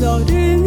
到底